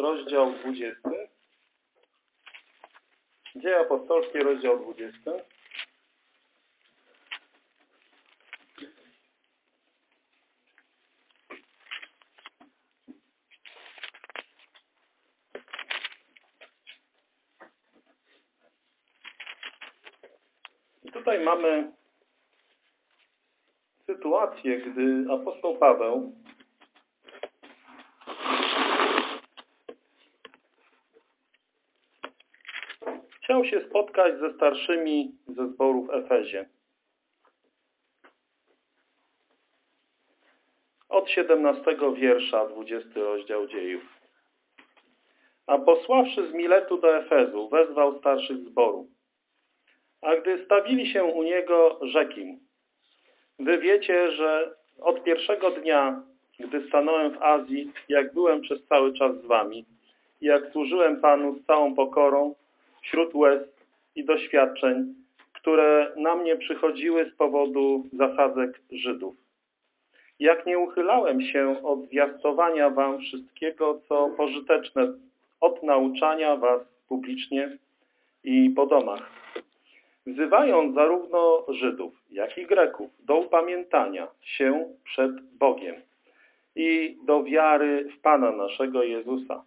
rozdział 20. Dzieje apostolskie, rozdział 20. I tutaj mamy sytuację, gdy apostoł Paweł chciał się spotkać ze starszymi ze zborów w Efezie. Od 17 wiersza, 20 rozdział dziejów. A posławszy z Miletu do Efezu, wezwał starszych zboru. A gdy stawili się u niego, rzekł Wy wiecie, że od pierwszego dnia, gdy stanąłem w Azji, jak byłem przez cały czas z wami, jak służyłem Panu z całą pokorą, wśród łez i doświadczeń, które na mnie przychodziły z powodu zasadzek Żydów. Jak nie uchylałem się od zwiastowania wam wszystkiego, co pożyteczne, od nauczania was publicznie i po domach, wzywając zarówno Żydów, jak i Greków do upamiętania się przed Bogiem i do wiary w Pana naszego Jezusa.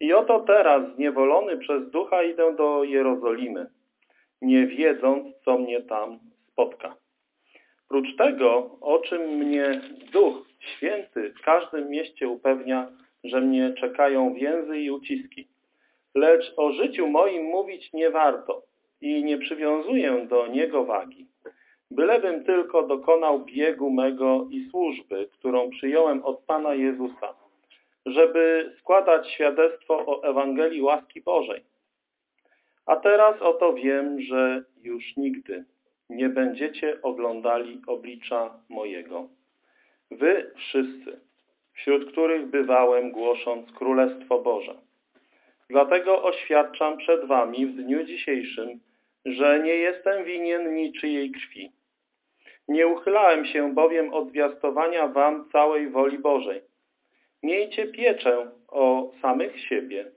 I oto teraz, zniewolony przez ducha, idę do Jerozolimy, nie wiedząc, co mnie tam spotka. Prócz tego, o czym mnie Duch Święty w każdym mieście upewnia, że mnie czekają więzy i uciski. Lecz o życiu moim mówić nie warto i nie przywiązuję do niego wagi. Bylebym tylko dokonał biegu mego i służby, którą przyjąłem od Pana Jezusa, żeby składać świadectwo o Ewangelii łaski Bożej. A teraz oto wiem, że już nigdy nie będziecie oglądali oblicza mojego. Wy wszyscy, wśród których bywałem głosząc Królestwo Boże. Dlatego oświadczam przed wami w dniu dzisiejszym, że nie jestem winien niczyjej krwi. Nie uchylałem się bowiem od zwiastowania wam całej woli Bożej. Miejcie pieczę o samych siebie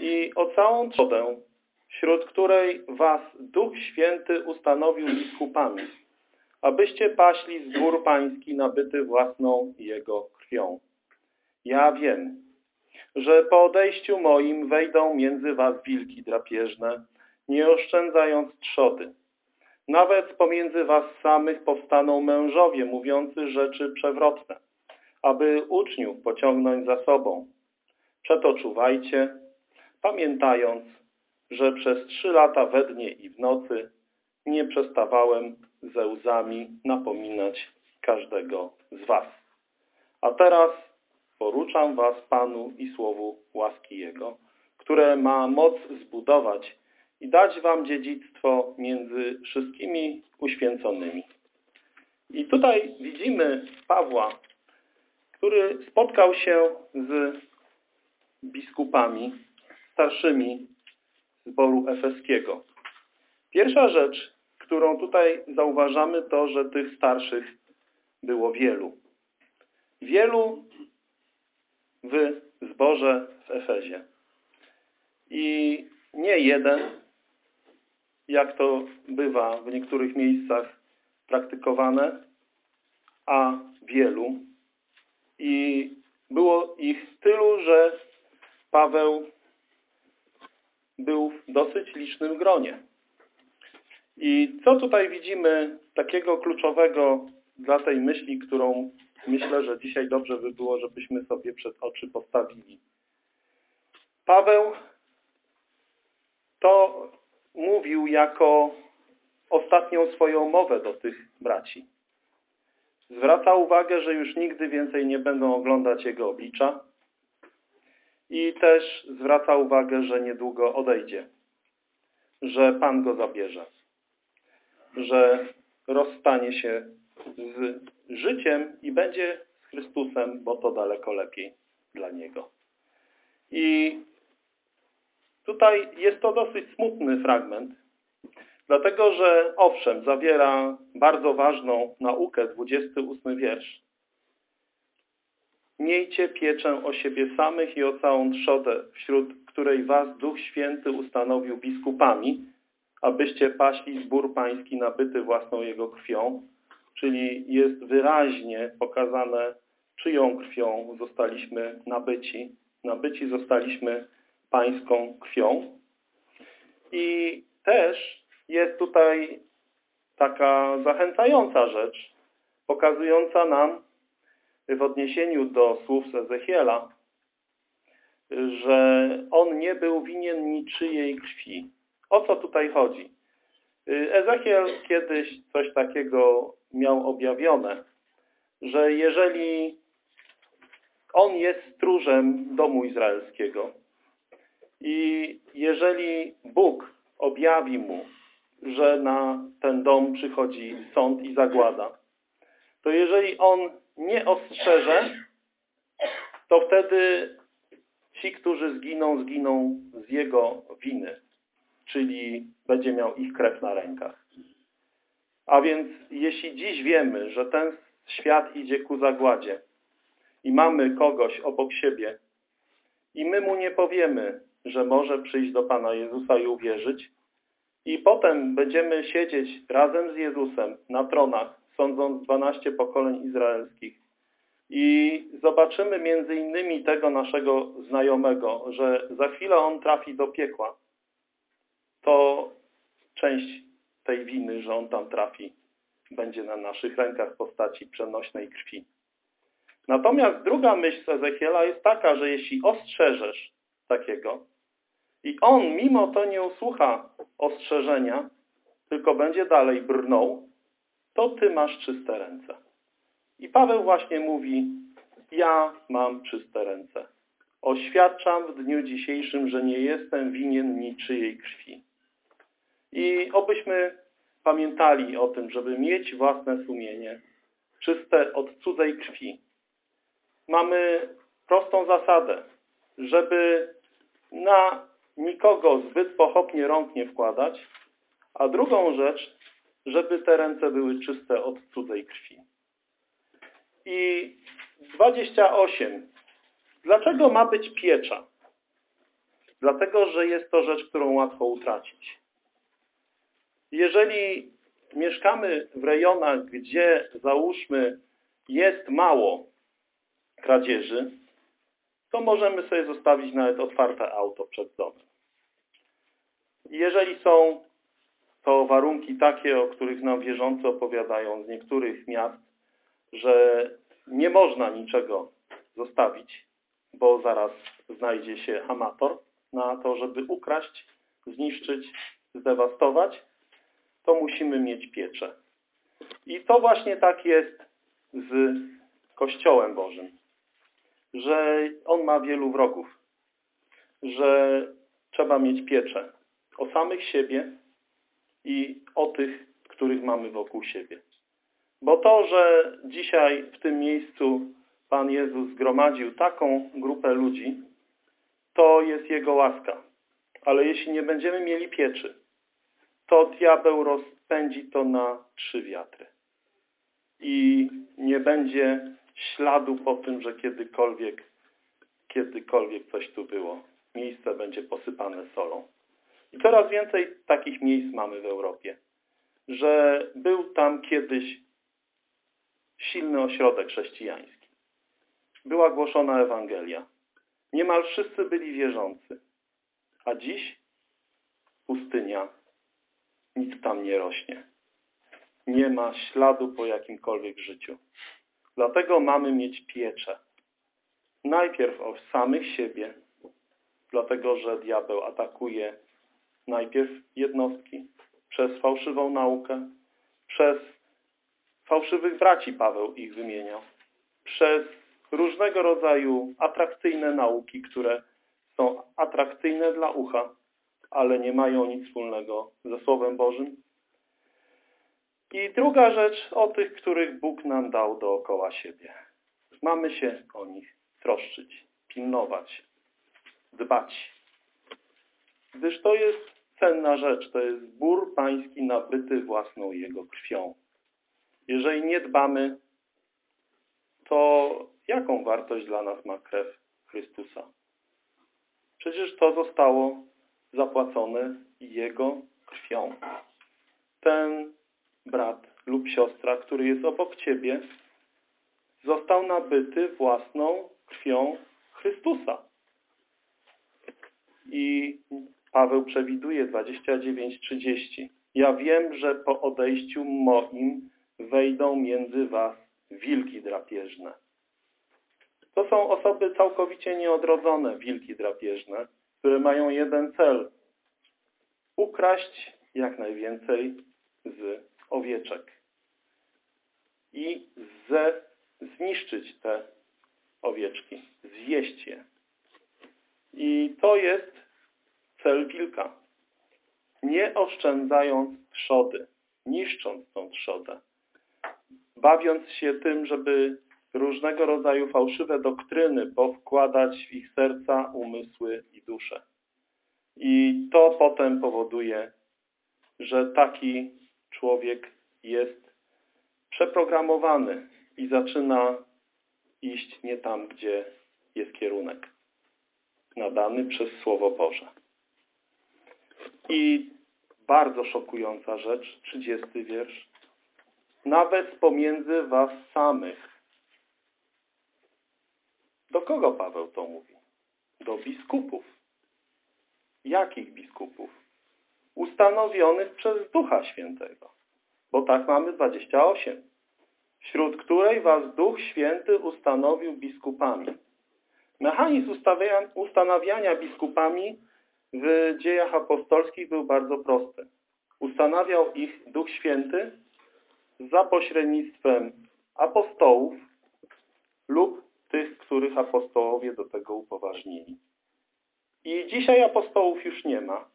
i o całą trzodę, wśród której was Duch Święty ustanowił biskupami, abyście paśli zbór pański nabyty własną Jego krwią. Ja wiem, że po odejściu moim wejdą między was wilki drapieżne, nie oszczędzając trzody. Nawet pomiędzy was samych powstaną mężowie mówiący rzeczy przewrotne, aby uczniów pociągnąć za sobą. Przeto czuwajcie, pamiętając, że przez trzy lata we dnie i w nocy nie przestawałem ze łzami napominać każdego z was. A teraz poruczam was Panu i Słowu łaski Jego, które ma moc zbudować i dać wam dziedzictwo między wszystkimi uświęconymi. I tutaj widzimy Pawła, który spotkał się z biskupami starszymi zboru efeskiego. Pierwsza rzecz, którą tutaj zauważamy, to, że tych starszych było wielu. Wielu w zborze w Efezie. I nie jeden, jak to bywa w niektórych miejscach praktykowane, a wielu. I było ich tylu, że Paweł był w dosyć licznym gronie. I co tutaj widzimy takiego kluczowego dla tej myśli, którą myślę, że dzisiaj dobrze by było, żebyśmy sobie przed oczy postawili. Paweł to mówił jako ostatnią swoją mowę do tych braci. Zwraca uwagę, że już nigdy więcej nie będą oglądać jego oblicza. I też zwraca uwagę, że niedługo odejdzie, że Pan go zabierze, że rozstanie się z życiem i będzie z Chrystusem, bo to daleko lepiej dla Niego. I tutaj jest to dosyć smutny fragment, dlatego że owszem, zawiera bardzo ważną naukę, 28 wiersz, Miejcie pieczę o siebie samych i o całą trzodę, wśród której was Duch Święty ustanowił biskupami, abyście paśli zbór pański nabyty własną Jego krwią, czyli jest wyraźnie pokazane, czyją krwią zostaliśmy nabyci. Nabyci zostaliśmy pańską krwią. I też jest tutaj taka zachęcająca rzecz, pokazująca nam w odniesieniu do słów Ezechiela, że on nie był winien niczyjej krwi. O co tutaj chodzi? Ezechiel kiedyś coś takiego miał objawione, że jeżeli on jest stróżem domu izraelskiego i jeżeli Bóg objawi mu, że na ten dom przychodzi sąd i zagłada, to jeżeli on nie ostrzeże, to wtedy ci, którzy zginą, zginą z jego winy, czyli będzie miał ich krew na rękach. A więc jeśli dziś wiemy, że ten świat idzie ku zagładzie i mamy kogoś obok siebie i my mu nie powiemy, że może przyjść do Pana Jezusa i uwierzyć i potem będziemy siedzieć razem z Jezusem na tronach, sądząc 12 pokoleń izraelskich i zobaczymy między innymi tego naszego znajomego, że za chwilę on trafi do piekła, to część tej winy, że on tam trafi, będzie na naszych rękach w postaci przenośnej krwi. Natomiast druga myśl Ezechiela jest taka, że jeśli ostrzeżesz takiego i on mimo to nie usłucha ostrzeżenia, tylko będzie dalej brnął, to ty masz czyste ręce. I Paweł właśnie mówi, ja mam czyste ręce. Oświadczam w dniu dzisiejszym, że nie jestem winien niczyjej krwi. I obyśmy pamiętali o tym, żeby mieć własne sumienie, czyste od cudzej krwi. Mamy prostą zasadę, żeby na nikogo zbyt pochopnie rąk nie wkładać, a drugą rzecz, żeby te ręce były czyste od cudzej krwi. I 28. Dlaczego ma być piecza? Dlatego, że jest to rzecz, którą łatwo utracić. Jeżeli mieszkamy w rejonach, gdzie załóżmy jest mało kradzieży, to możemy sobie zostawić nawet otwarte auto przed domem. Jeżeli są to warunki takie, o których nam wierzący opowiadają z niektórych miast, że nie można niczego zostawić, bo zaraz znajdzie się amator na to, żeby ukraść, zniszczyć, zdewastować, to musimy mieć pieczę. I to właśnie tak jest z Kościołem Bożym, że on ma wielu wrogów, że trzeba mieć pieczę o samych siebie i o tych, których mamy wokół siebie. Bo to, że dzisiaj w tym miejscu Pan Jezus zgromadził taką grupę ludzi, to jest Jego łaska. Ale jeśli nie będziemy mieli pieczy, to diabeł rozpędzi to na trzy wiatry. I nie będzie śladu po tym, że kiedykolwiek, kiedykolwiek coś tu było. Miejsce będzie posypane solą. I coraz więcej takich miejsc mamy w Europie, że był tam kiedyś silny ośrodek chrześcijański. Była głoszona Ewangelia. Niemal wszyscy byli wierzący. A dziś pustynia, nic tam nie rośnie. Nie ma śladu po jakimkolwiek życiu. Dlatego mamy mieć pieczę. Najpierw o samych siebie, dlatego że diabeł atakuje najpierw jednostki przez fałszywą naukę, przez fałszywych braci Paweł ich wymieniał, przez różnego rodzaju atrakcyjne nauki, które są atrakcyjne dla ucha, ale nie mają nic wspólnego ze Słowem Bożym. I druga rzecz o tych, których Bóg nam dał dookoła siebie. Mamy się o nich troszczyć, pilnować, dbać. Gdyż to jest cenna rzecz, to jest zbór pański nabyty własną Jego krwią. Jeżeli nie dbamy, to jaką wartość dla nas ma krew Chrystusa? Przecież to zostało zapłacone Jego krwią. Ten brat lub siostra, który jest obok Ciebie, został nabyty własną krwią Chrystusa. I Paweł przewiduje 29:30. Ja wiem, że po odejściu moim wejdą między was wilki drapieżne. To są osoby całkowicie nieodrodzone, wilki drapieżne, które mają jeden cel. Ukraść jak najwięcej z owieczek i ze, zniszczyć te owieczki, zjeść je. I to jest cel wilka. Nie oszczędzając trzody, niszcząc tą trzodę, bawiąc się tym, żeby różnego rodzaju fałszywe doktryny powkładać w ich serca, umysły i dusze. I to potem powoduje, że taki człowiek jest przeprogramowany i zaczyna iść nie tam, gdzie jest kierunek nadany przez Słowo Boże. I bardzo szokująca rzecz, 30 wiersz. Nawet pomiędzy was samych. Do kogo Paweł to mówi? Do biskupów. Jakich biskupów? Ustanowionych przez Ducha Świętego. Bo tak mamy 28. Wśród której was Duch Święty ustanowił biskupami. Mechanizm ustanawiania biskupami w dziejach apostolskich był bardzo prosty. Ustanawiał ich Duch Święty za pośrednictwem apostołów lub tych, których apostołowie do tego upoważnili. I dzisiaj apostołów już nie ma.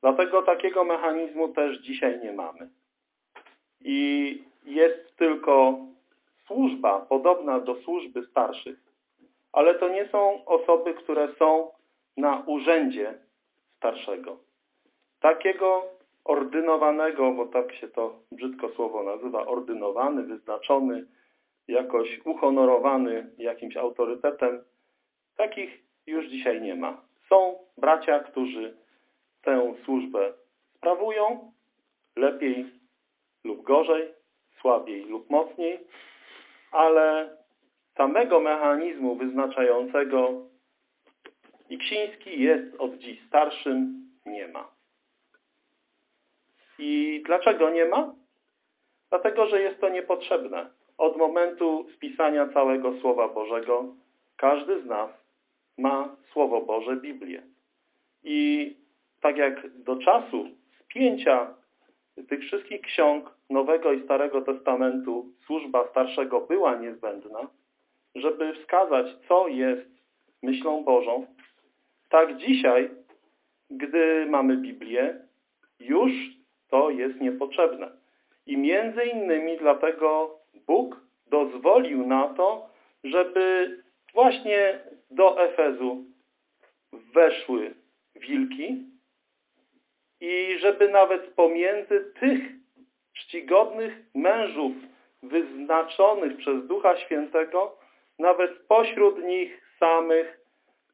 Dlatego takiego mechanizmu też dzisiaj nie mamy. I jest tylko służba podobna do służby starszych, ale to nie są osoby, które są na urzędzie starszego. Takiego ordynowanego, bo tak się to brzydko słowo nazywa, ordynowany, wyznaczony, jakoś uhonorowany jakimś autorytetem, takich już dzisiaj nie ma. Są bracia, którzy tę służbę sprawują lepiej lub gorzej, słabiej lub mocniej, ale samego mechanizmu wyznaczającego i Ksiński jest od dziś starszym, nie ma. I dlaczego nie ma? Dlatego, że jest to niepotrzebne. Od momentu spisania całego Słowa Bożego każdy z nas ma Słowo Boże, Biblię. I tak jak do czasu spięcia tych wszystkich ksiąg Nowego i Starego Testamentu służba starszego była niezbędna, żeby wskazać, co jest myślą Bożą, tak dzisiaj, gdy mamy Biblię, już to jest niepotrzebne. I między innymi dlatego Bóg dozwolił na to, żeby właśnie do Efezu weszły wilki i żeby nawet pomiędzy tych czcigodnych mężów wyznaczonych przez Ducha Świętego, nawet pośród nich samych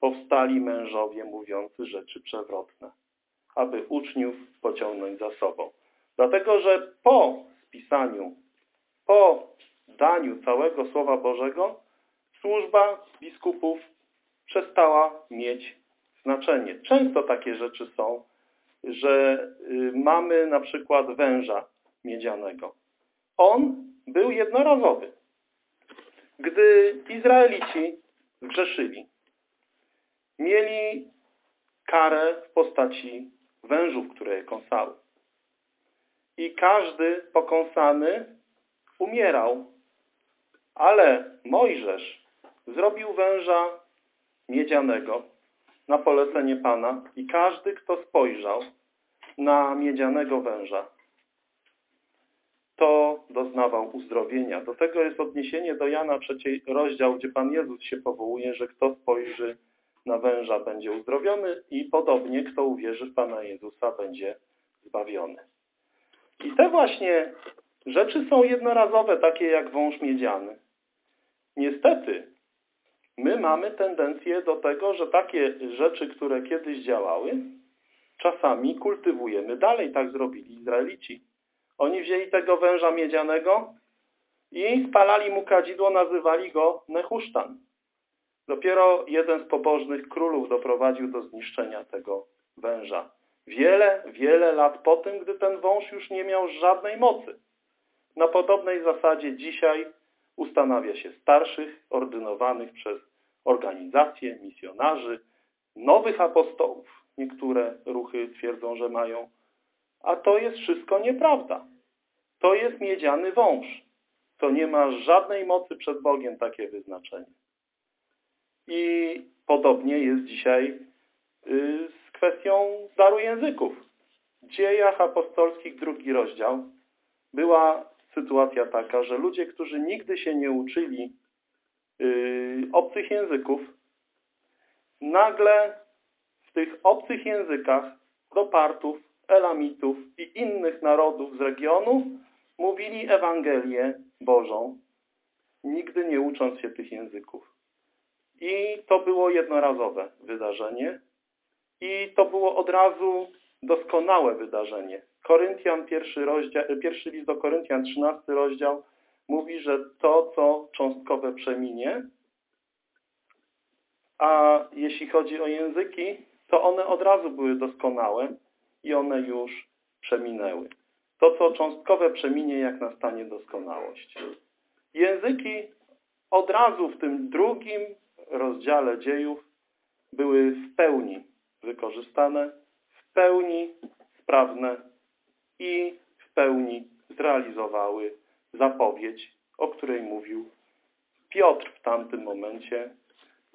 powstali mężowie mówiący rzeczy przewrotne, aby uczniów pociągnąć za sobą. Dlatego, że po spisaniu, po daniu całego Słowa Bożego, służba biskupów przestała mieć znaczenie. Często takie rzeczy są, że y, mamy na przykład węża miedzianego. On był jednorazowy. Gdy Izraelici zgrzeszyli, mieli karę w postaci wężów, które je kąsały. I każdy pokąsany umierał. Ale Mojżesz zrobił węża miedzianego na polecenie Pana i każdy, kto spojrzał na miedzianego węża, to doznawał uzdrowienia. Do tego jest odniesienie do Jana trzeciej rozdział, gdzie Pan Jezus się powołuje, że kto spojrzy na węża będzie uzdrowiony i podobnie kto uwierzy w Pana Jezusa będzie zbawiony. I te właśnie rzeczy są jednorazowe, takie jak wąż miedziany. Niestety mamy tendencję do tego, że takie rzeczy, które kiedyś działały, czasami kultywujemy dalej. Tak zrobili Izraelici. Oni wzięli tego węża miedzianego i spalali mu kadzidło, nazywali go Nehusztan. Dopiero jeden z pobożnych królów doprowadził do zniszczenia tego węża. Wiele, wiele lat po tym, gdy ten wąż już nie miał żadnej mocy. Na podobnej zasadzie dzisiaj ustanawia się starszych, ordynowanych przez organizacje, misjonarzy, nowych apostołów. Niektóre ruchy twierdzą, że mają. A to jest wszystko nieprawda. To jest miedziany wąż. To nie ma żadnej mocy przed Bogiem takie wyznaczenie. I podobnie jest dzisiaj y, z kwestią daru języków. W dziejach apostolskich, drugi rozdział, była sytuacja taka, że ludzie, którzy nigdy się nie uczyli yy, obcych języków, nagle w tych obcych językach do Partów, Elamitów i innych narodów z regionu mówili Ewangelię Bożą, nigdy nie ucząc się tych języków. I to było jednorazowe wydarzenie i to było od razu doskonałe wydarzenie. Koryntian, pierwszy, rozdział, pierwszy list do Koryntian, trzynasty rozdział, mówi, że to, co cząstkowe przeminie, a jeśli chodzi o języki, to one od razu były doskonałe i one już przeminęły. To, co cząstkowe przeminie, jak nastanie doskonałość. Języki od razu w tym drugim rozdziale dziejów były w pełni wykorzystane, w pełni sprawne i w pełni zrealizowały zapowiedź, o której mówił Piotr w tamtym momencie.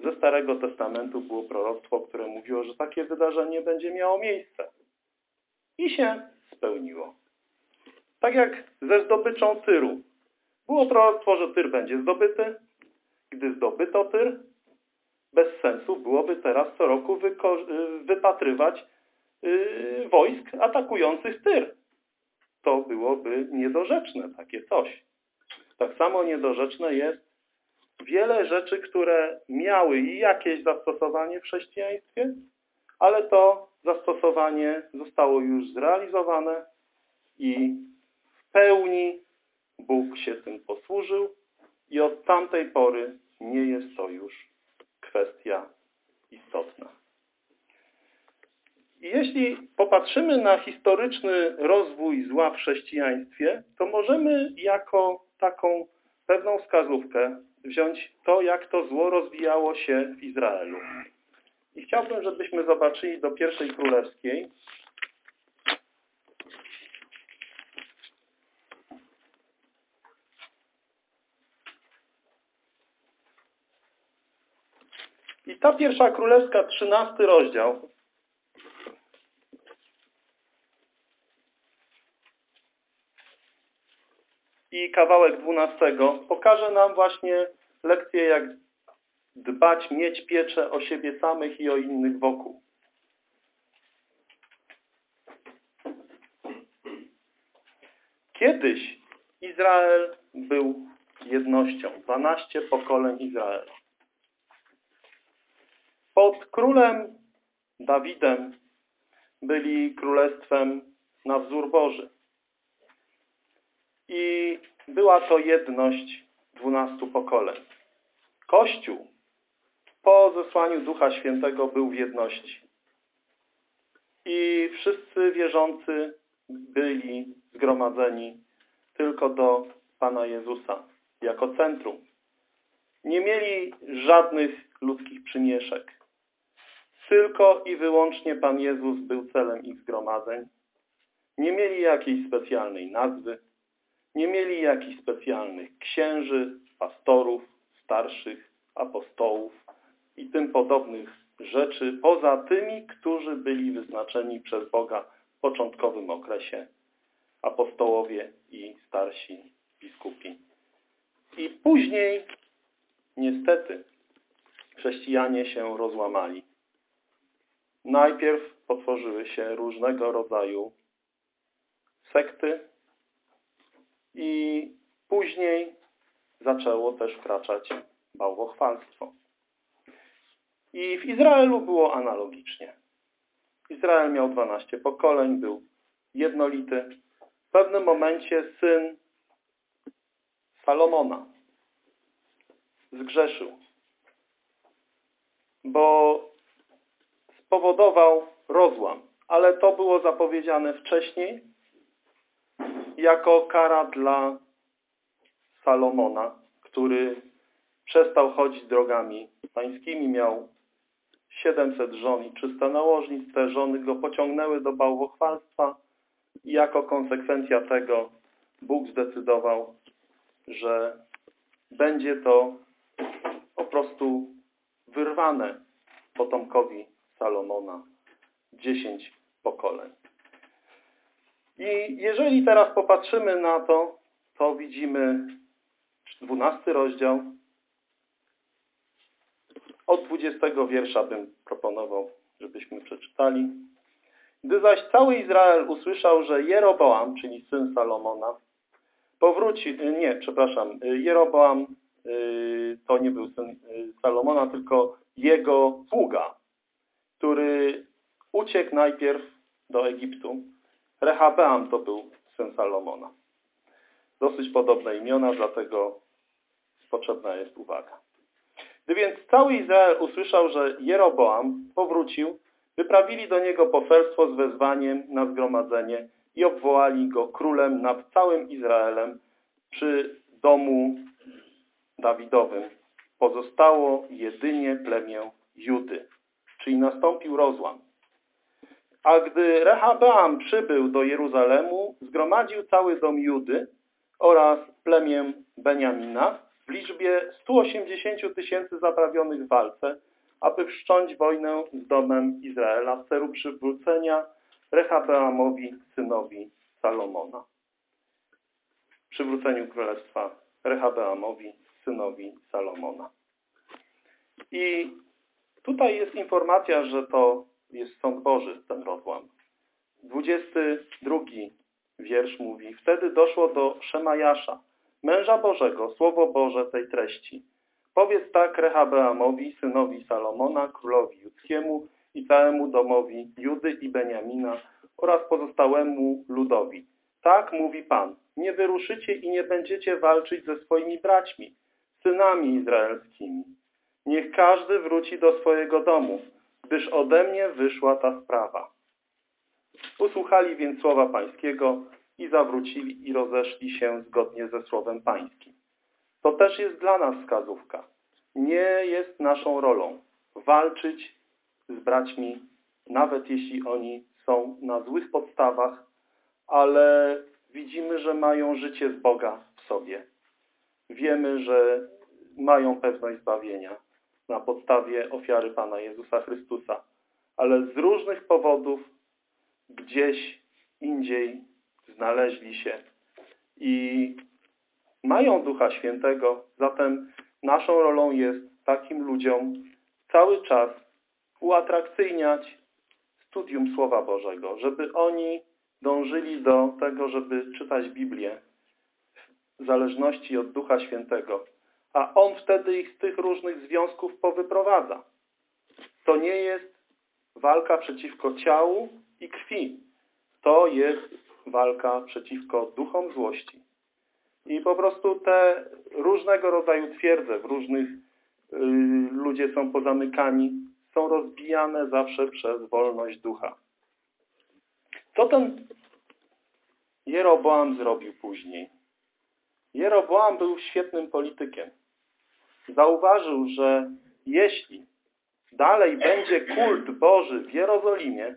Ze Starego Testamentu było proroctwo, które mówiło, że takie wydarzenie będzie miało miejsce. I się spełniło. Tak jak ze zdobyczą Tyru. Było proroctwo, że Tyr będzie zdobyty. Gdy zdobyto Tyr, bez sensu byłoby teraz co roku wypatrywać yy, wojsk atakujących Tyr to byłoby niedorzeczne takie coś. Tak samo niedorzeczne jest wiele rzeczy, które miały jakieś zastosowanie w chrześcijaństwie, ale to zastosowanie zostało już zrealizowane i w pełni Bóg się tym posłużył i od tamtej pory nie jest to już kwestia istotna. I jeśli popatrzymy na historyczny rozwój zła w chrześcijaństwie, to możemy jako taką pewną wskazówkę wziąć to, jak to zło rozwijało się w Izraelu. I chciałbym, żebyśmy zobaczyli do pierwszej królewskiej. I ta pierwsza królewska, trzynasty rozdział, i kawałek dwunastego pokaże nam właśnie lekcję, jak dbać, mieć pieczę o siebie samych i o innych wokół. Kiedyś Izrael był jednością. 12 pokoleń Izraela. Pod królem Dawidem byli królestwem na wzór Boży. I była to jedność dwunastu pokoleń. Kościół po zesłaniu Ducha Świętego był w jedności. I wszyscy wierzący byli zgromadzeni tylko do Pana Jezusa jako centrum. Nie mieli żadnych ludzkich przymieszek. Tylko i wyłącznie Pan Jezus był celem ich zgromadzeń. Nie mieli jakiejś specjalnej nazwy, nie mieli jakichś specjalnych księży, pastorów, starszych, apostołów i tym podobnych rzeczy, poza tymi, którzy byli wyznaczeni przez Boga w początkowym okresie apostołowie i starsi biskupi. I później, niestety, chrześcijanie się rozłamali. Najpierw potworzyły się różnego rodzaju sekty, i później zaczęło też wkraczać bałwochwalstwo. I w Izraelu było analogicznie. Izrael miał 12 pokoleń, był jednolity. W pewnym momencie syn Salomona zgrzeszył, bo spowodował rozłam. Ale to było zapowiedziane wcześniej jako kara dla Salomona, który przestał chodzić drogami pańskimi, miał 700 żon i 300 nałożnic. Te żony go pociągnęły do bałwochwalstwa i jako konsekwencja tego Bóg zdecydował, że będzie to po prostu wyrwane potomkowi Salomona. 10 pokoleń. I jeżeli teraz popatrzymy na to, to widzimy 12 rozdział. Od 20 wiersza bym proponował, żebyśmy przeczytali. Gdy zaś cały Izrael usłyszał, że Jeroboam, czyli syn Salomona, powróci, nie, przepraszam, Jeroboam y, to nie był syn y, Salomona, tylko jego sługa, który uciekł najpierw do Egiptu. Rehabeam to był syn Salomona. Dosyć podobne imiona, dlatego potrzebna jest uwaga. Gdy więc cały Izrael usłyszał, że Jeroboam powrócił, wyprawili do niego poselstwo z wezwaniem na zgromadzenie i obwołali go królem nad całym Izraelem przy domu Dawidowym. Pozostało jedynie plemię Judy, czyli nastąpił rozłam. A gdy Rehabeam przybył do Jeruzalemu, zgromadził cały dom Judy oraz plemię Beniamina w liczbie 180 tysięcy zaprawionych w walce, aby wszcząć wojnę z domem Izraela w celu przywrócenia Rehabeamowi, synowi Salomona. Przywróceniu królestwa Rehabeamowi, synowi Salomona. I tutaj jest informacja, że to jest sąd Boży, ten rozłam. 22 wiersz mówi, wtedy doszło do Szemajasza, męża Bożego, słowo Boże tej treści. Powiedz tak Rehabeamowi, synowi Salomona, królowi judzkiemu i całemu domowi Judy i Beniamina oraz pozostałemu ludowi. Tak mówi Pan, nie wyruszycie i nie będziecie walczyć ze swoimi braćmi, synami izraelskimi. Niech każdy wróci do swojego domu, gdyż ode mnie wyszła ta sprawa. Usłuchali więc słowa pańskiego i zawrócili i rozeszli się zgodnie ze słowem pańskim. To też jest dla nas wskazówka. Nie jest naszą rolą walczyć z braćmi, nawet jeśli oni są na złych podstawach, ale widzimy, że mają życie z Boga w sobie. Wiemy, że mają pewność zbawienia na podstawie ofiary Pana Jezusa Chrystusa, ale z różnych powodów gdzieś indziej znaleźli się i mają Ducha Świętego, zatem naszą rolą jest takim ludziom cały czas uatrakcyjniać studium Słowa Bożego, żeby oni dążyli do tego, żeby czytać Biblię w zależności od Ducha Świętego, a On wtedy ich z tych różnych związków powyprowadza. To nie jest walka przeciwko ciału i krwi. To jest walka przeciwko duchom złości. I po prostu te różnego rodzaju twierdze, w różnych yy, ludzie są pozamykani, są rozbijane zawsze przez wolność ducha. Co ten Jeroboam zrobił później? Jeroboam był świetnym politykiem zauważył, że jeśli dalej będzie kult Boży w Jerozolimie,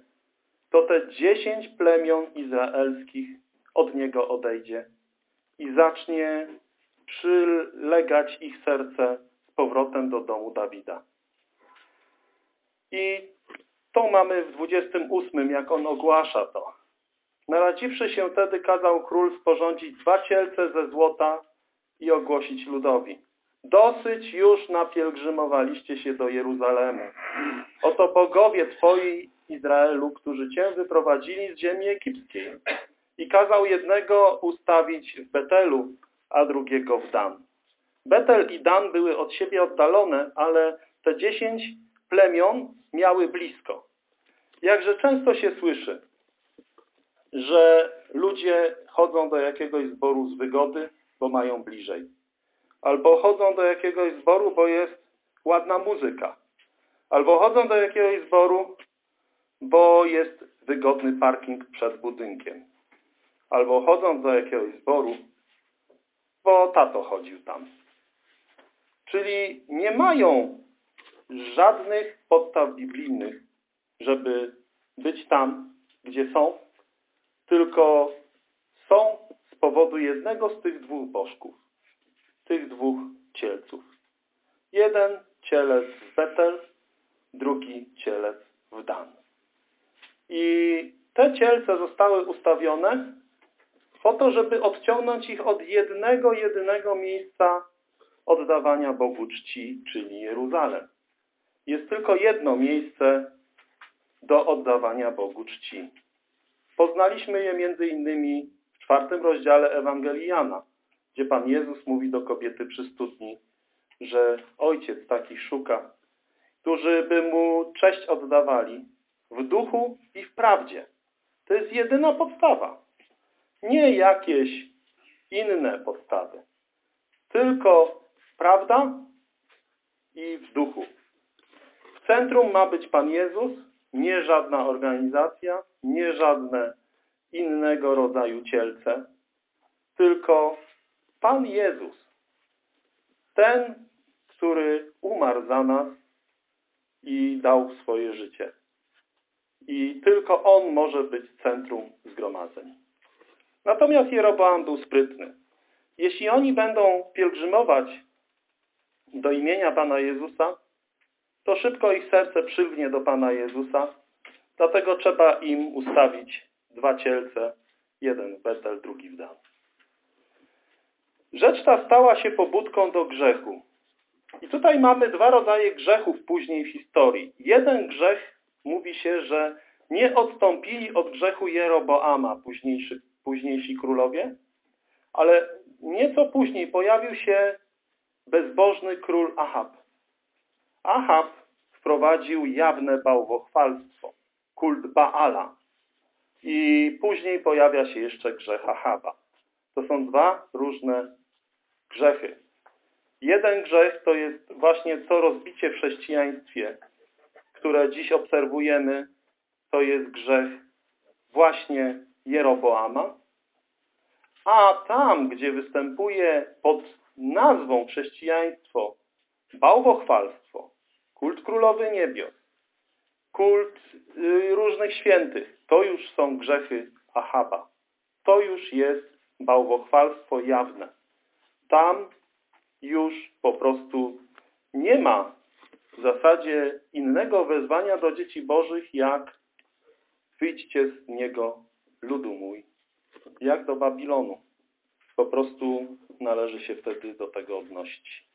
to te dziesięć plemion izraelskich od niego odejdzie i zacznie przylegać ich serce z powrotem do domu Dawida. I to mamy w 28, jak on ogłasza to. Naradziwszy się wtedy, kazał król sporządzić dwa cielce ze złota i ogłosić ludowi. Dosyć już napielgrzymowaliście się do Jeruzalemu. Oto bogowie Twoi, Izraelu, którzy Cię wyprowadzili z ziemi egipskiej. I kazał jednego ustawić w Betelu, a drugiego w Dan. Betel i Dan były od siebie oddalone, ale te dziesięć plemion miały blisko. Jakże często się słyszy, że ludzie chodzą do jakiegoś zboru z wygody, bo mają bliżej. Albo chodzą do jakiegoś zboru, bo jest ładna muzyka. Albo chodzą do jakiegoś zboru, bo jest wygodny parking przed budynkiem. Albo chodzą do jakiegoś zboru, bo tato chodził tam. Czyli nie mają żadnych podstaw biblijnych, żeby być tam, gdzie są, tylko są z powodu jednego z tych dwóch bożków, tych dwóch cielców. Jeden cielec w Betel, drugi cielec w Dan. I te cielce zostały ustawione po to, żeby odciągnąć ich od jednego, jedynego miejsca oddawania Bogu czci, czyli Jeruzalem. Jest tylko jedno miejsce do oddawania Bogu czci. Poznaliśmy je między innymi w czwartym rozdziale Ewangelii Jana, gdzie Pan Jezus mówi do kobiety przy studni, że Ojciec takich szuka, którzy by Mu cześć oddawali w duchu i w prawdzie. To jest jedyna podstawa. Nie jakieś inne podstawy. Tylko prawda i w duchu. W centrum ma być Pan Jezus, nie żadna organizacja, nie żadne innego rodzaju cielce, tylko Pan Jezus. Ten, który umarł za nas i dał swoje życie. I tylko On może być centrum zgromadzeń. Natomiast Jeroboam był sprytny. Jeśli oni będą pielgrzymować do imienia Pana Jezusa, to szybko ich serce przylgnie do Pana Jezusa, dlatego trzeba im ustawić dwa cielce, jeden w Betel, drugi w Dan. Rzecz ta stała się pobudką do grzechu. I tutaj mamy dwa rodzaje grzechów później w historii. Jeden grzech mówi się, że nie odstąpili od grzechu Jeroboama, późniejszy, późniejsi królowie, ale nieco później pojawił się bezbożny król Ahab. Ahab wprowadził jawne bałwochwalstwo, kult Baala. I później pojawia się jeszcze grzech Ahaba. To są dwa różne grzechy. Jeden grzech to jest właśnie to rozbicie w chrześcijaństwie, które dziś obserwujemy, to jest grzech właśnie Jeroboama. A tam, gdzie występuje pod nazwą chrześcijaństwo bałwochwalstwo, kult królowy niebios, kult y, różnych świętych, to już są grzechy Ahaba. To już jest bałwochwalstwo jawne. Tam już po prostu nie ma w zasadzie innego wezwania do dzieci bożych, jak wyjdźcie z niego, ludu mój, jak do Babilonu. Po prostu należy się wtedy do tego odnosić.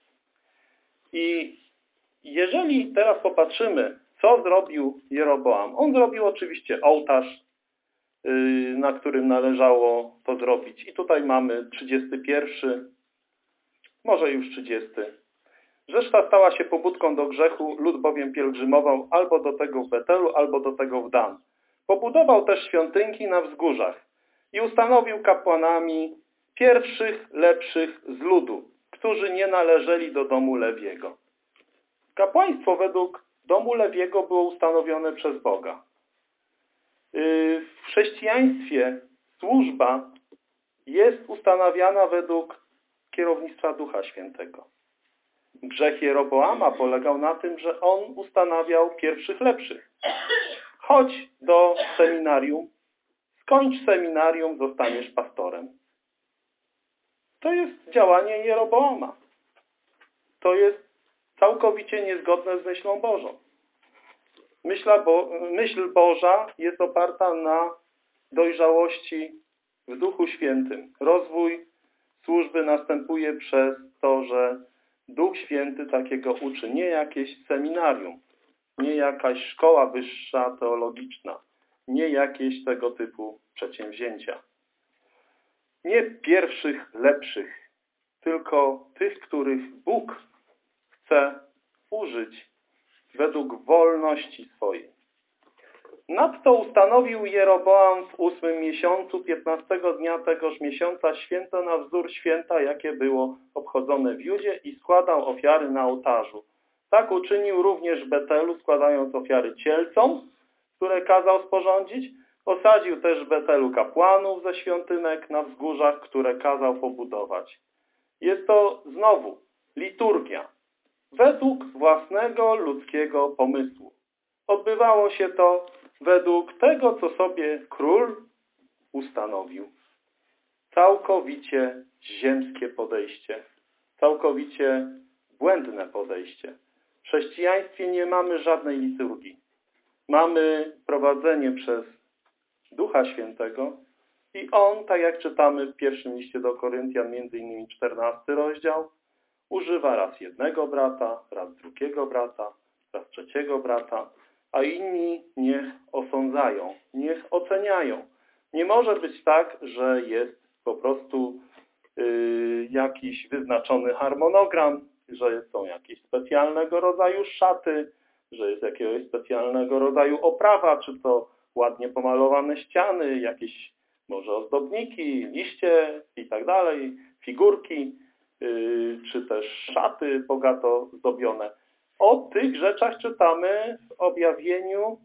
I jeżeli teraz popatrzymy, co zrobił Jeroboam. On zrobił oczywiście ołtarz, na którym należało to zrobić. I tutaj mamy 31, może już 30. Rzecz ta stała się pobudką do grzechu, lud bowiem pielgrzymował albo do tego w Betelu, albo do tego w Dan. Pobudował też świątynki na wzgórzach i ustanowił kapłanami pierwszych, lepszych z ludu, którzy nie należeli do domu Lewiego. Kapłaństwo według domu Lewiego było ustanowione przez Boga. Chrześcijaństwie służba jest ustanawiana według kierownictwa Ducha Świętego. Grzech Jeroboama polegał na tym, że on ustanawiał pierwszych lepszych. Chodź do seminarium, skończ seminarium, zostaniesz pastorem. To jest działanie Jeroboama. To jest całkowicie niezgodne z myślą Bożą. Myśla Bo myśl Boża jest oparta na dojrzałości w Duchu Świętym. Rozwój służby następuje przez to, że Duch Święty takiego uczy. Nie jakieś seminarium, nie jakaś szkoła wyższa teologiczna, nie jakieś tego typu przedsięwzięcia. Nie pierwszych, lepszych, tylko tych, których Bóg chce użyć według wolności swojej. Nadto ustanowił Jeroboam w ósmym miesiącu, piętnastego dnia tegoż miesiąca święto na wzór święta, jakie było obchodzone w Judzie i składał ofiary na ołtarzu. Tak uczynił również w Betelu, składając ofiary cielcom, które kazał sporządzić. Osadził też w Betelu kapłanów ze świątynek na wzgórzach, które kazał pobudować. Jest to znowu liturgia, według własnego ludzkiego pomysłu. Odbywało się to według tego, co sobie król ustanowił. Całkowicie ziemskie podejście, całkowicie błędne podejście. W chrześcijaństwie nie mamy żadnej liturgii. Mamy prowadzenie przez Ducha Świętego i On, tak jak czytamy w pierwszym liście do Koryntian, między innymi 14 rozdział, używa raz jednego brata, raz drugiego brata, raz trzeciego brata, a inni niech osądzają, niech oceniają. Nie może być tak, że jest po prostu yy, jakiś wyznaczony harmonogram, że są jakieś specjalnego rodzaju szaty, że jest jakiegoś specjalnego rodzaju oprawa, czy to ładnie pomalowane ściany, jakieś może ozdobniki, liście i tak dalej, figurki, yy, czy też szaty bogato zdobione. O tych rzeczach czytamy w objawieniu,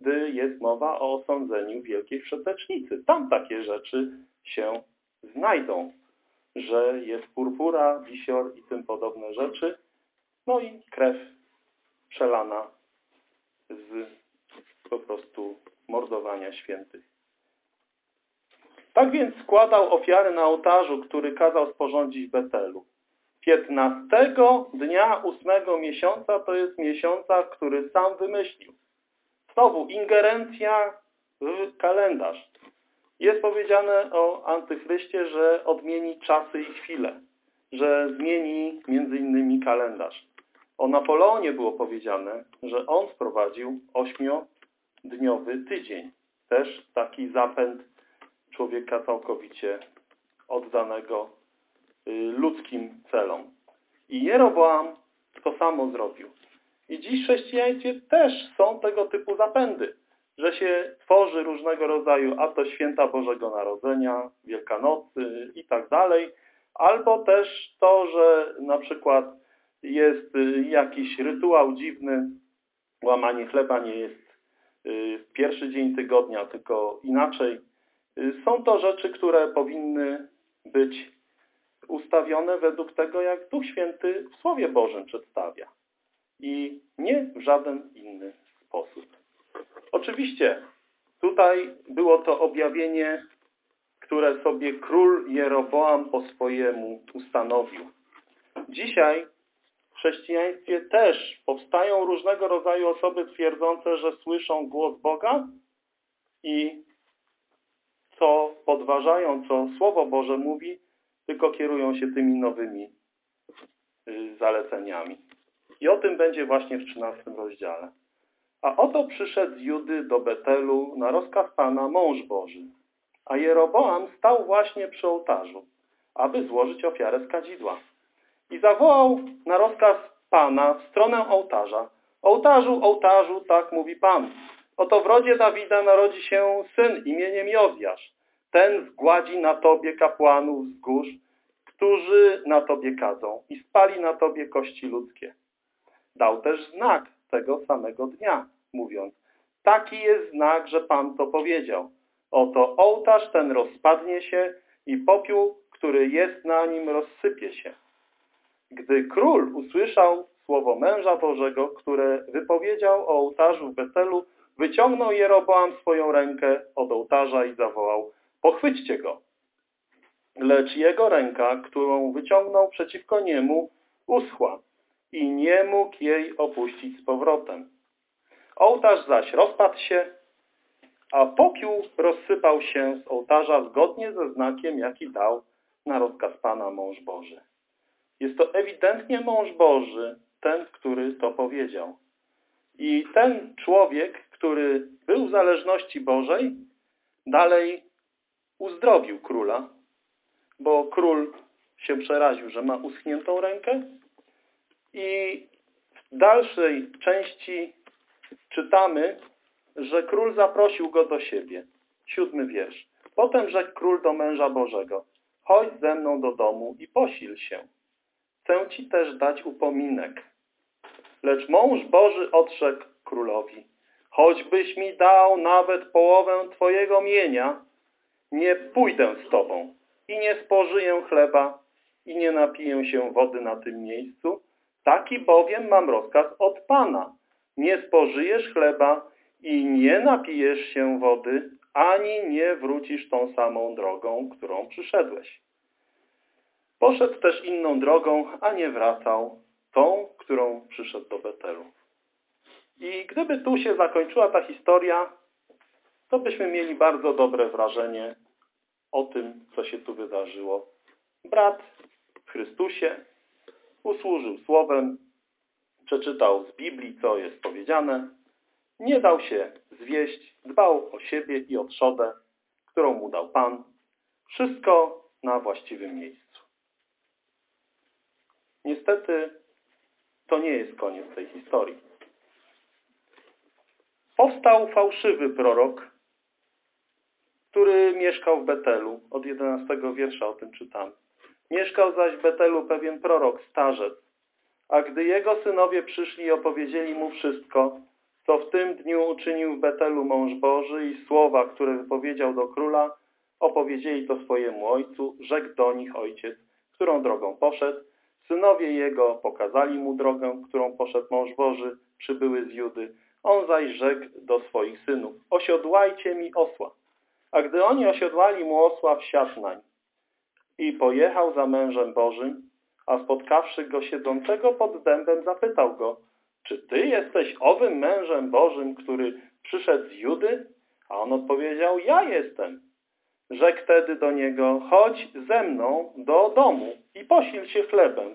gdy jest mowa o osądzeniu Wielkiej Wszetecznicy. Tam takie rzeczy się znajdą, że jest purpura, wisior i tym podobne rzeczy, no i krew przelana z po prostu mordowania świętych. Tak więc składał ofiary na ołtarzu, który kazał sporządzić Betelu. 15 dnia ósmego miesiąca to jest miesiąca, który sam wymyślił. Znowu ingerencja w kalendarz. Jest powiedziane o antychryście, że odmieni czasy i chwile, że zmieni między innymi kalendarz. O Napoleonie było powiedziane, że on wprowadził ośmiodniowy tydzień. Też taki zapęd człowieka całkowicie oddanego ludzkim celom. I Jeroboam to samo zrobił. I dziś w chrześcijaństwie też są tego typu zapędy, że się tworzy różnego rodzaju, a to święta Bożego Narodzenia, Wielkanocy i tak dalej, albo też to, że na przykład jest y, jakiś rytuał dziwny, łamanie chleba nie jest y, w pierwszy dzień tygodnia, tylko inaczej. Są to rzeczy, które powinny być ustawione według tego, jak Duch Święty w Słowie Bożym przedstawia. I nie w żaden inny sposób. Oczywiście tutaj było to objawienie, które sobie król Jeroboam po swojemu ustanowił. Dzisiaj w chrześcijaństwie też powstają różnego rodzaju osoby twierdzące, że słyszą głos Boga i co podważają, co Słowo Boże mówi, tylko kierują się tymi nowymi y, zaleceniami. I o tym będzie właśnie w 13 rozdziale. A oto przyszedł z Judy do Betelu na rozkaz Pana mąż Boży. A Jeroboam stał właśnie przy ołtarzu, aby złożyć ofiarę z kadzidła. I zawołał na rozkaz Pana w stronę ołtarza. Ołtarzu, ołtarzu, tak mówi Pan. Oto w rodzie Dawida narodzi się syn imieniem Jozjasz ten zgładzi na tobie kapłanów z gór, którzy na tobie kadzą i spali na tobie kości ludzkie. Dał też znak tego samego dnia, mówiąc, taki jest znak, że Pan to powiedział. Oto ołtarz ten rozpadnie się i popiół, który jest na nim, rozsypie się. Gdy król usłyszał słowo męża Bożego, które wypowiedział o ołtarzu w Betelu, wyciągnął Jeroboam swoją rękę od ołtarza i zawołał Pochwyćcie go. Lecz jego ręka, którą wyciągnął przeciwko niemu, uschła i nie mógł jej opuścić z powrotem. Ołtarz zaś rozpadł się, a popiół rozsypał się z ołtarza zgodnie ze znakiem, jaki dał na rozkaz Pana mąż Boży. Jest to ewidentnie mąż Boży, ten, który to powiedział. I ten człowiek, który był w zależności Bożej, dalej uzdrowił króla, bo król się przeraził, że ma uschniętą rękę i w dalszej części czytamy, że król zaprosił go do siebie. Siódmy wiersz. Potem rzekł król do męża Bożego, chodź ze mną do domu i posil się. Chcę ci też dać upominek. Lecz mąż Boży odrzekł królowi, choćbyś mi dał nawet połowę twojego mienia, nie pójdę z tobą i nie spożyję chleba i nie napiję się wody na tym miejscu. Taki bowiem mam rozkaz od Pana. Nie spożyjesz chleba i nie napijesz się wody, ani nie wrócisz tą samą drogą, którą przyszedłeś. Poszedł też inną drogą, a nie wracał tą, którą przyszedł do Betelu. I gdyby tu się zakończyła ta historia, to byśmy mieli bardzo dobre wrażenie o tym, co się tu wydarzyło. Brat w Chrystusie usłużył słowem, przeczytał z Biblii, co jest powiedziane, nie dał się zwieść, dbał o siebie i o trzodę, którą mu dał Pan. Wszystko na właściwym miejscu. Niestety to nie jest koniec tej historii. Powstał fałszywy prorok, który mieszkał w Betelu. Od 11 wiersza o tym czytamy. Mieszkał zaś w Betelu pewien prorok, starzec. A gdy jego synowie przyszli i opowiedzieli mu wszystko, co w tym dniu uczynił w Betelu mąż Boży i słowa, które wypowiedział do króla, opowiedzieli to swojemu ojcu, rzekł do nich ojciec, którą drogą poszedł. Synowie jego pokazali mu drogę, którą poszedł mąż Boży, przybyły z Judy. On zaś rzekł do swoich synów, osiodłajcie mi osła. A gdy oni osiodłali mu osła, nań i pojechał za mężem Bożym, a spotkawszy go siedzącego pod dębem, zapytał go, czy ty jesteś owym mężem Bożym, który przyszedł z Judy? A on odpowiedział, ja jestem. Rzekł wtedy do niego, chodź ze mną do domu i posil się chlebem.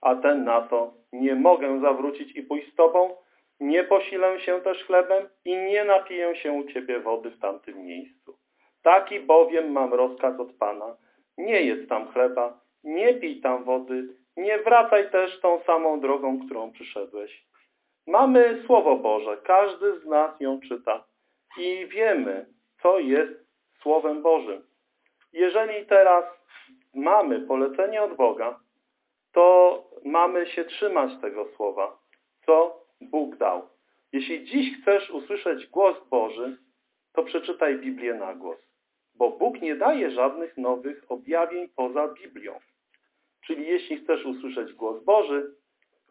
A ten na to, nie mogę zawrócić i pójść z tobą, nie posilę się też chlebem i nie napiję się u ciebie wody w tamtym miejscu. Taki bowiem mam rozkaz od Pana, nie jedz tam chleba, nie pij tam wody, nie wracaj też tą samą drogą, którą przyszedłeś. Mamy Słowo Boże, każdy z nas ją czyta i wiemy, co jest Słowem Bożym. Jeżeli teraz mamy polecenie od Boga, to mamy się trzymać tego Słowa, co Bóg dał. Jeśli dziś chcesz usłyszeć głos Boży, to przeczytaj Biblię na głos, bo Bóg nie daje żadnych nowych objawień poza Biblią. Czyli jeśli chcesz usłyszeć głos Boży,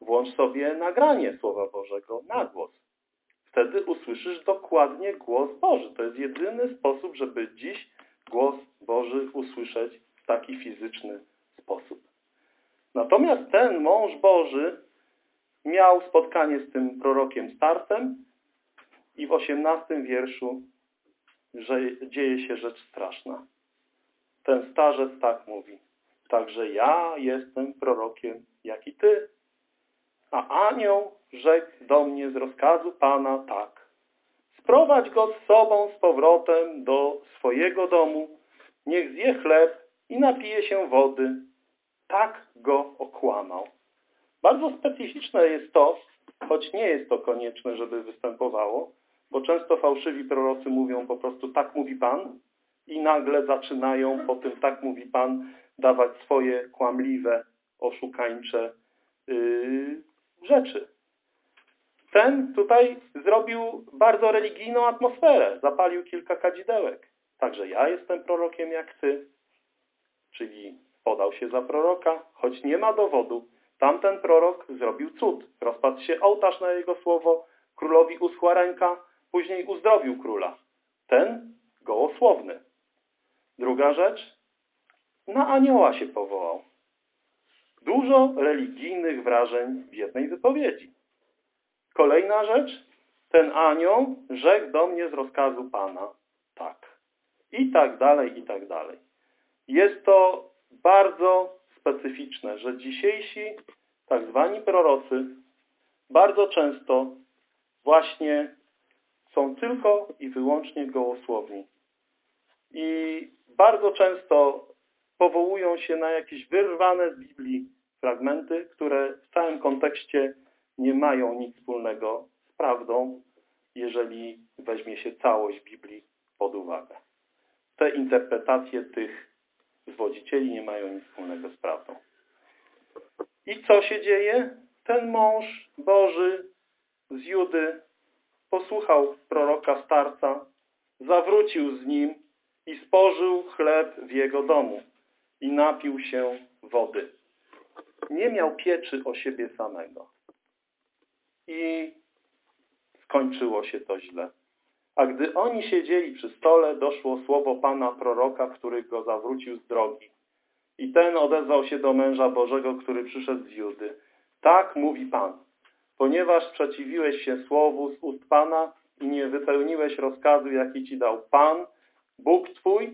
włącz sobie nagranie Słowa Bożego na głos. Wtedy usłyszysz dokładnie głos Boży. To jest jedyny sposób, żeby dziś głos Boży usłyszeć w taki fizyczny sposób. Natomiast ten mąż Boży miał spotkanie z tym prorokiem starcem i w osiemnastym wierszu że dzieje się rzecz straszna. Ten starzec tak mówi. Także ja jestem prorokiem, jak i ty. A anioł rzekł do mnie z rozkazu Pana tak. Sprowadź go z sobą z powrotem do swojego domu, niech zje chleb i napije się wody. Tak go okłamał. Bardzo specyficzne jest to, choć nie jest to konieczne, żeby występowało, bo często fałszywi prorocy mówią po prostu tak mówi Pan i nagle zaczynają po tym tak mówi Pan dawać swoje kłamliwe, oszukańcze yy, rzeczy. Ten tutaj zrobił bardzo religijną atmosferę. Zapalił kilka kadzidełek. Także ja jestem prorokiem jak ty. Czyli podał się za proroka, choć nie ma dowodu. Tamten prorok zrobił cud. Rozpadł się ołtarz na jego słowo, królowi uschła ręka, później uzdrowił króla. Ten gołosłowny. Druga rzecz, na anioła się powołał. Dużo religijnych wrażeń w jednej wypowiedzi. Kolejna rzecz, ten anioł rzekł do mnie z rozkazu Pana. Tak. I tak dalej, i tak dalej. Jest to bardzo specyficzne, że dzisiejsi tak zwani prorocy bardzo często właśnie są tylko i wyłącznie gołosłowni. I bardzo często powołują się na jakieś wyrwane z Biblii fragmenty, które w całym kontekście nie mają nic wspólnego z prawdą, jeżeli weźmie się całość Biblii pod uwagę. Te interpretacje tych zwodzicieli nie mają nic wspólnego z prawdą. I co się dzieje? Ten mąż Boży z Judy posłuchał proroka starca, zawrócił z nim i spożył chleb w jego domu i napił się wody. Nie miał pieczy o siebie samego. I skończyło się to źle. A gdy oni siedzieli przy stole, doszło słowo Pana proroka, który go zawrócił z drogi. I ten odezwał się do męża Bożego, który przyszedł z Judy. Tak mówi Pan, ponieważ sprzeciwiłeś się słowu z ust Pana i nie wypełniłeś rozkazu, jaki ci dał Pan, Bóg Twój,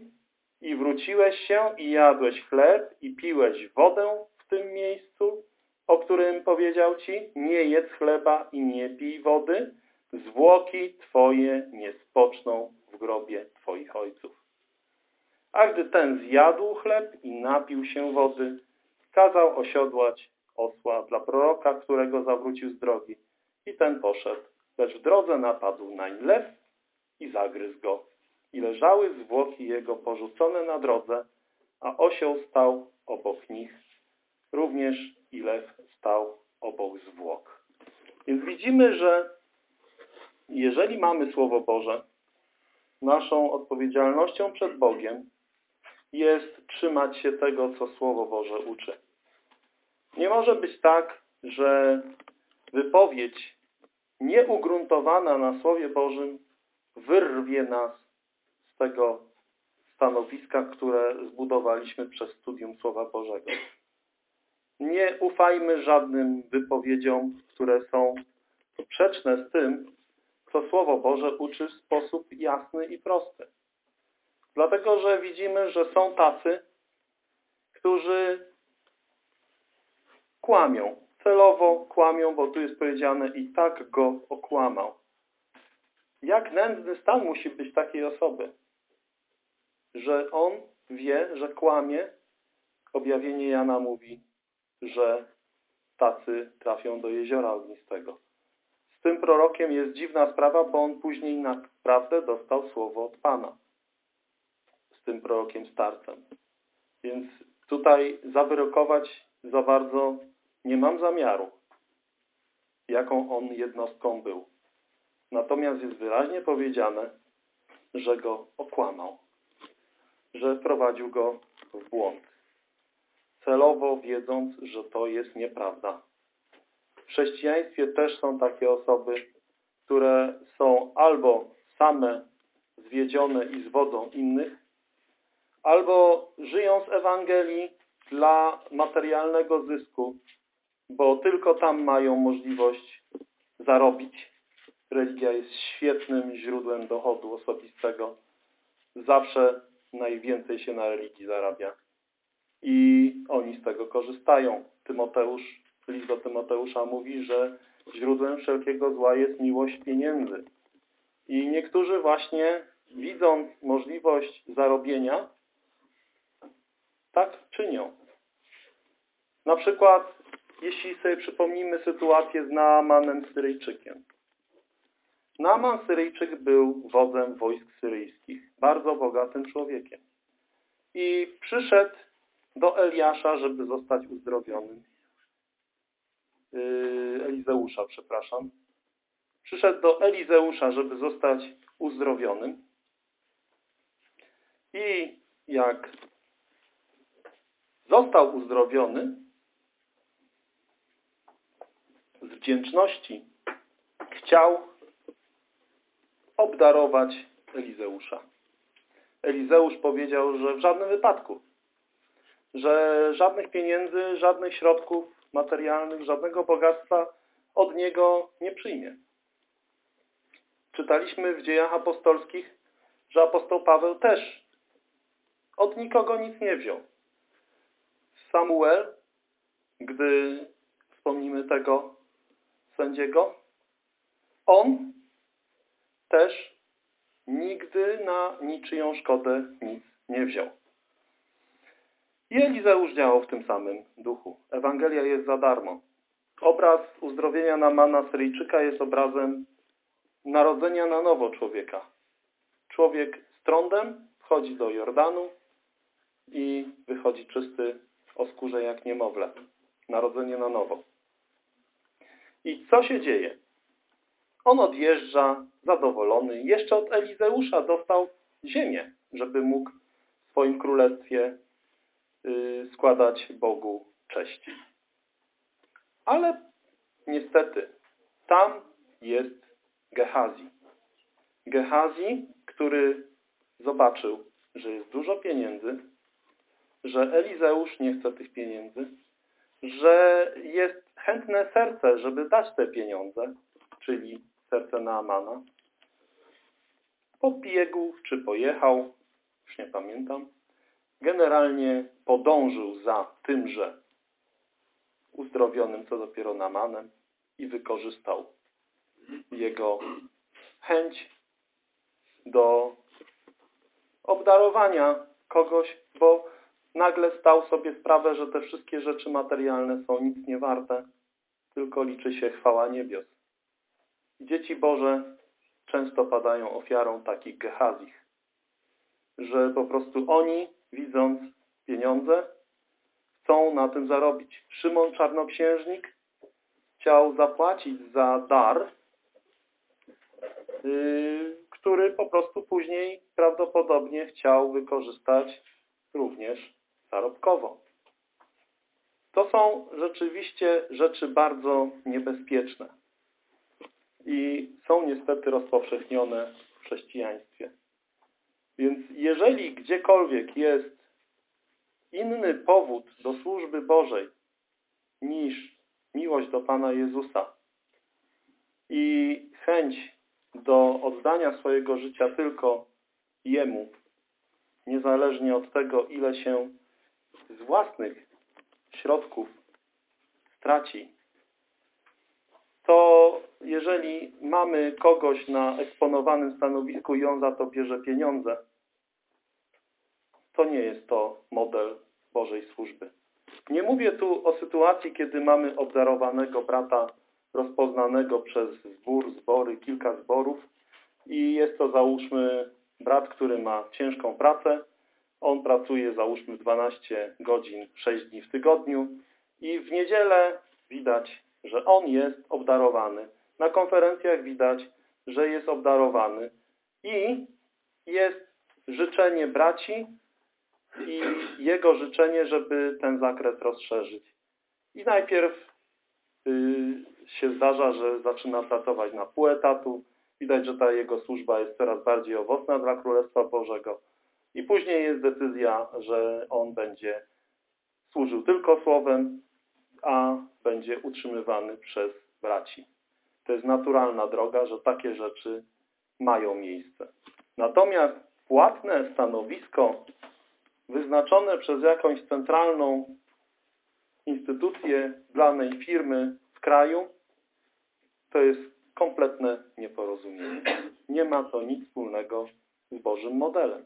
i wróciłeś się i jadłeś chleb i piłeś wodę w tym miejscu, o którym powiedział Ci, nie jedz chleba i nie pij wody, zwłoki Twoje nie spoczną w grobie Twoich ojców. A gdy ten zjadł chleb i napił się wody, kazał osiodłać osła dla proroka, którego zawrócił z drogi. I ten poszedł, lecz w drodze napadł nań lew i zagryzł go. I leżały zwłoki jego porzucone na drodze, a osioł stał obok nich. Również i lew stał obok zwłok. Więc widzimy, że jeżeli mamy Słowo Boże, naszą odpowiedzialnością przed Bogiem jest trzymać się tego, co Słowo Boże uczy. Nie może być tak, że wypowiedź nieugruntowana na Słowie Bożym wyrwie nas z tego stanowiska, które zbudowaliśmy przez studium Słowa Bożego. Nie ufajmy żadnym wypowiedziom, które są sprzeczne z tym, co Słowo Boże uczy w sposób jasny i prosty. Dlatego, że widzimy, że są tacy, którzy kłamią. Celowo kłamią, bo tu jest powiedziane i tak go okłamał. Jak nędzny stan musi być takiej osoby, że on wie, że kłamie. Objawienie Jana mówi, że tacy trafią do jeziora ognistego. Z tym prorokiem jest dziwna sprawa, bo on później naprawdę dostał słowo od Pana. Z tym prorokiem starcem. Więc tutaj zawyrokować za bardzo nie mam zamiaru, jaką on jednostką był. Natomiast jest wyraźnie powiedziane, że go okłamał, że prowadził go w błąd, celowo wiedząc, że to jest nieprawda. W chrześcijaństwie też są takie osoby, które są albo same zwiedzione i zwodzą innych, albo żyją z Ewangelii dla materialnego zysku, bo tylko tam mają możliwość zarobić. Religia jest świetnym źródłem dochodu osobistego. Zawsze najwięcej się na religii zarabia. I oni z tego korzystają. Tymoteusz list do Tymoteusza mówi, że źródłem wszelkiego zła jest miłość pieniędzy. I niektórzy właśnie widząc możliwość zarobienia, tak czynią. Na przykład, jeśli sobie przypomnimy sytuację z Naamanem Syryjczykiem. Naaman Syryjczyk był wodzem wojsk syryjskich, bardzo bogatym człowiekiem. I przyszedł do Eliasza, żeby zostać uzdrowionym. Y, Elizeusza, przepraszam. Przyszedł do Elizeusza, żeby zostać uzdrowionym. I jak został uzdrowiony, z wdzięczności chciał obdarować Elizeusza. Elizeusz powiedział, że w żadnym wypadku, że żadnych pieniędzy, żadnych środków materialnych, żadnego bogactwa od niego nie przyjmie. Czytaliśmy w dziejach apostolskich, że apostoł Paweł też od nikogo nic nie wziął. Samuel, gdy wspomnimy tego sędziego, on też nigdy na niczyją szkodę nic nie wziął. I Elizeusz działał w tym samym duchu. Ewangelia jest za darmo. Obraz uzdrowienia Namana Syryjczyka jest obrazem narodzenia na nowo człowieka. Człowiek z trądem wchodzi do Jordanu i wychodzi czysty o skórze jak niemowlę. Narodzenie na nowo. I co się dzieje? On odjeżdża zadowolony. Jeszcze od Elizeusza dostał ziemię, żeby mógł w swoim królestwie y, składać Bogu cześci. Ale niestety tam jest Gehazi. Gehazi, który zobaczył, że jest dużo pieniędzy, że Elizeusz nie chce tych pieniędzy, że jest chętne serce, żeby dać te pieniądze, czyli serce Naamana. Pobiegł czy pojechał, już nie pamiętam, generalnie podążył za tymże uzdrowionym, co dopiero Naamanem i wykorzystał jego chęć do obdarowania kogoś, bo nagle stał sobie sprawę, że te wszystkie rzeczy materialne są nic nie warte, tylko liczy się chwała niebios. Dzieci Boże często padają ofiarą takich gehazich, że po prostu oni, widząc pieniądze, chcą na tym zarobić. Szymon Czarnoksiężnik chciał zapłacić za dar, yy, który po prostu później prawdopodobnie chciał wykorzystać również zarobkowo. To są rzeczywiście rzeczy bardzo niebezpieczne i są niestety rozpowszechnione w chrześcijaństwie. Więc jeżeli gdziekolwiek jest inny powód do służby Bożej niż miłość do Pana Jezusa i chęć do oddania swojego życia tylko Jemu, niezależnie od tego, ile się z własnych środków straci, to jeżeli mamy kogoś na eksponowanym stanowisku i on za to bierze pieniądze, to nie jest to model Bożej służby. Nie mówię tu o sytuacji, kiedy mamy obdarowanego brata rozpoznanego przez zbór, zbory, kilka zborów i jest to załóżmy brat, który ma ciężką pracę. On pracuje załóżmy 12 godzin, 6 dni w tygodniu i w niedzielę widać, że on jest obdarowany. Na konferencjach widać, że jest obdarowany i jest życzenie braci i jego życzenie, żeby ten zakres rozszerzyć. I najpierw y, się zdarza, że zaczyna pracować na pół etatu. Widać, że ta jego służba jest coraz bardziej owocna dla Królestwa Bożego. I później jest decyzja, że on będzie służył tylko słowem, a będzie utrzymywany przez braci. To jest naturalna droga, że takie rzeczy mają miejsce. Natomiast płatne stanowisko wyznaczone przez jakąś centralną instytucję danej firmy w kraju to jest kompletne nieporozumienie. Nie ma to nic wspólnego z Bożym modelem.